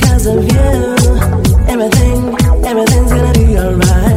because of you. Everything, everything's gonna be alright.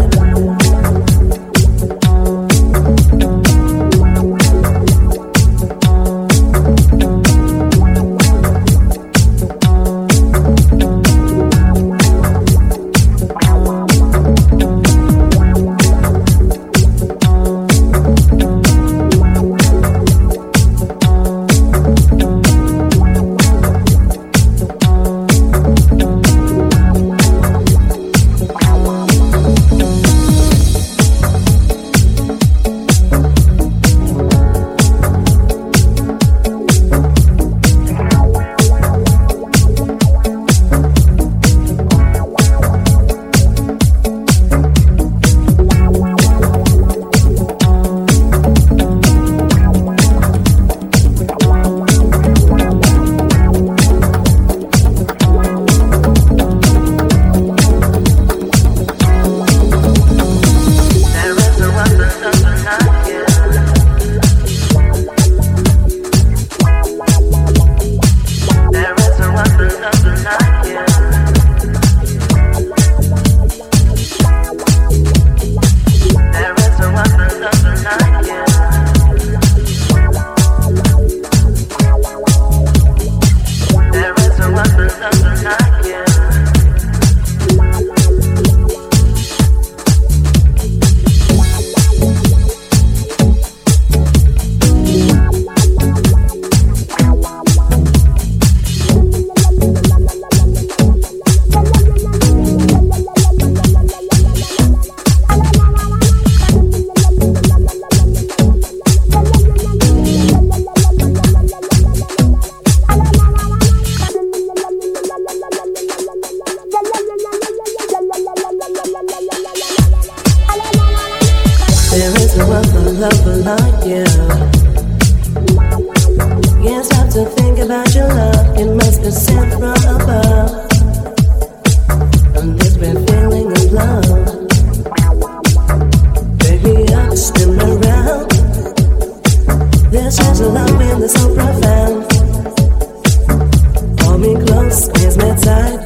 niemals mehr Zeit.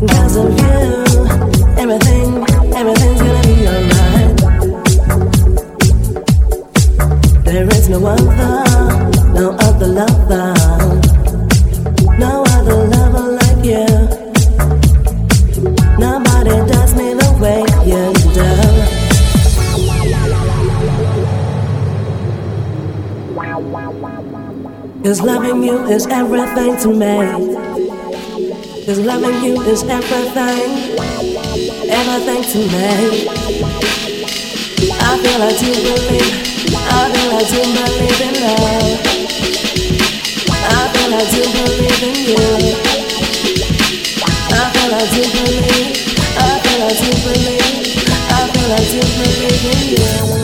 Da sind wir. Is everything to me. Cause loving you is everything, everything to me. I feel like you believe, I feel like you believe in love. I feel like you believe in you. I feel like you believe, I feel like you believe, I feel like you believe in you.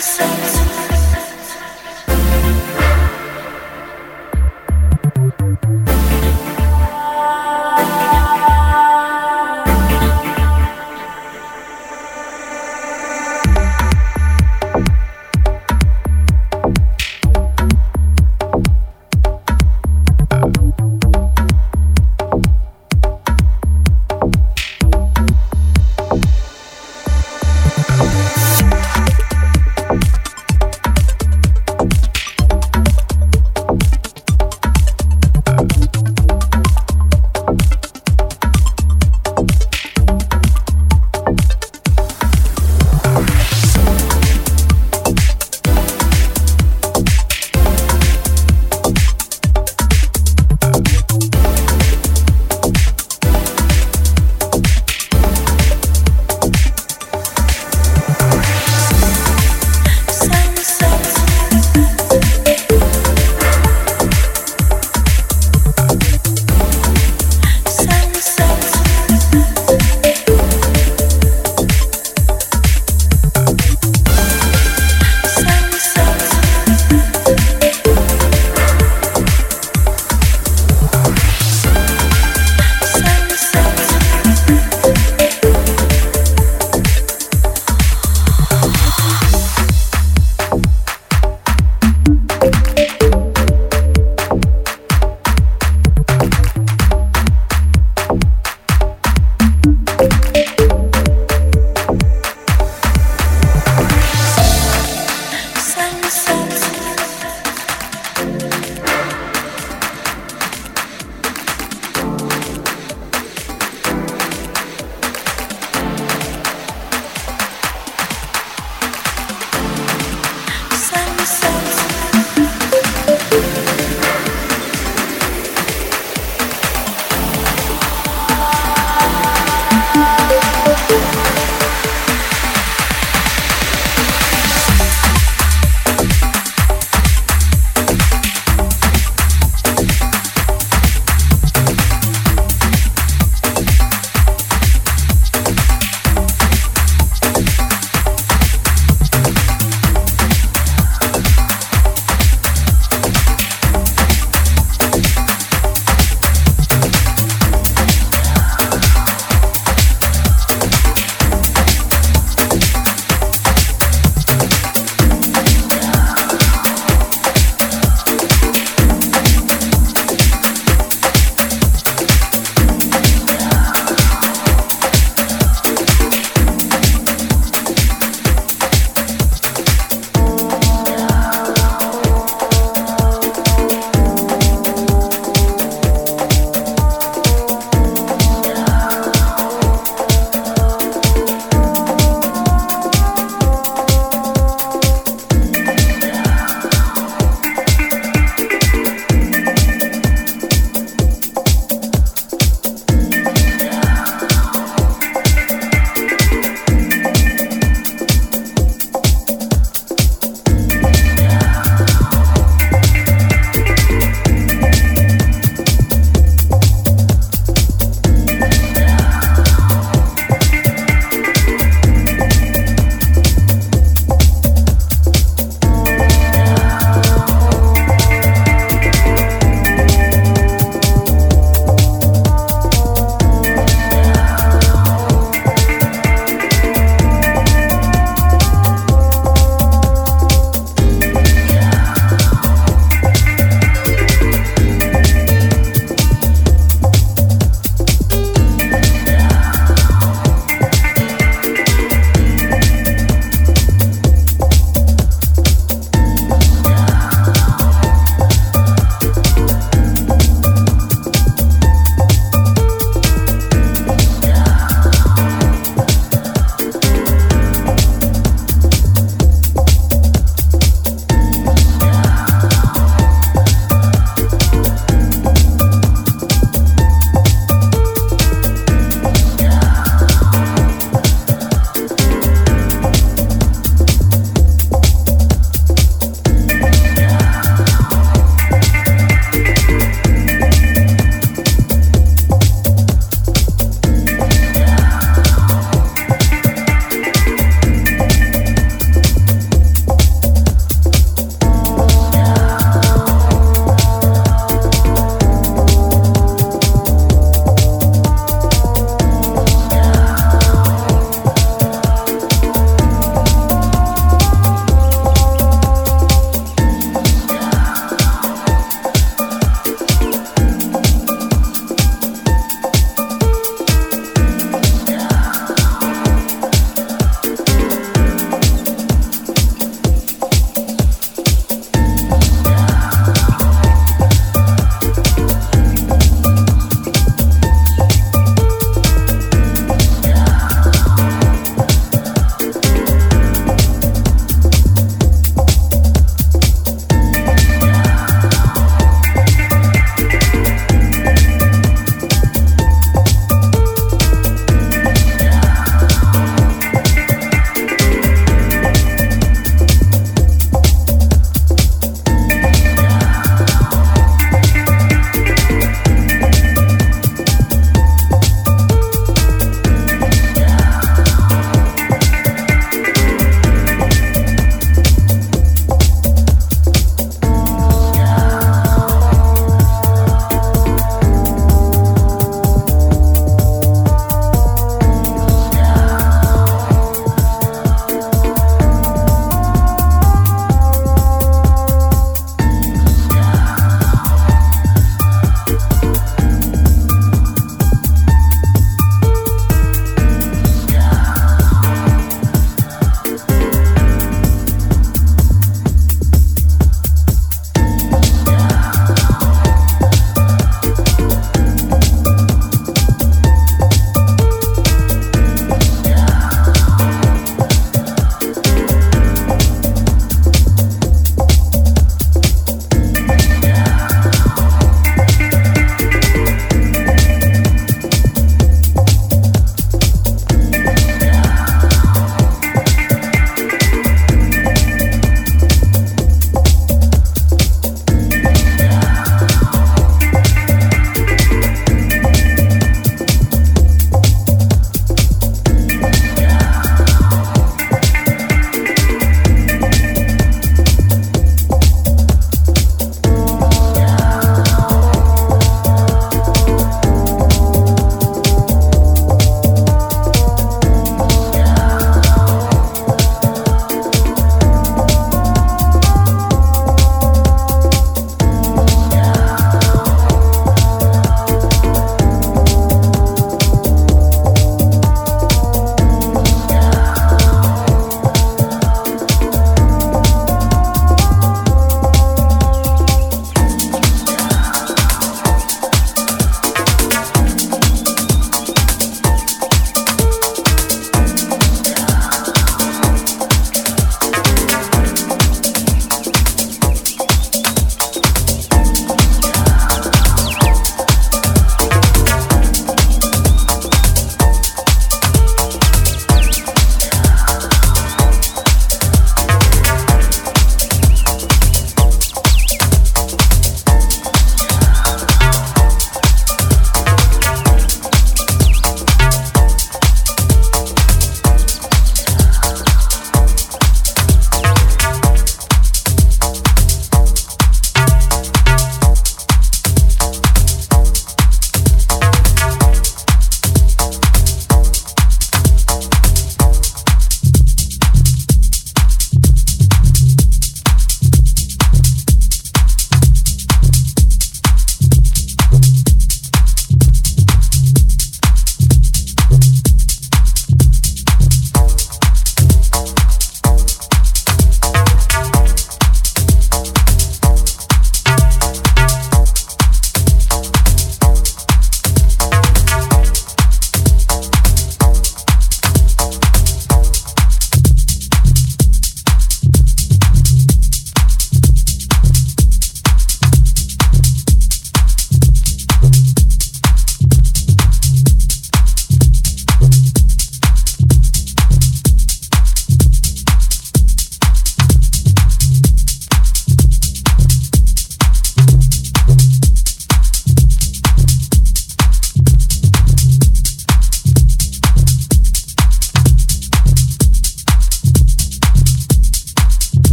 so too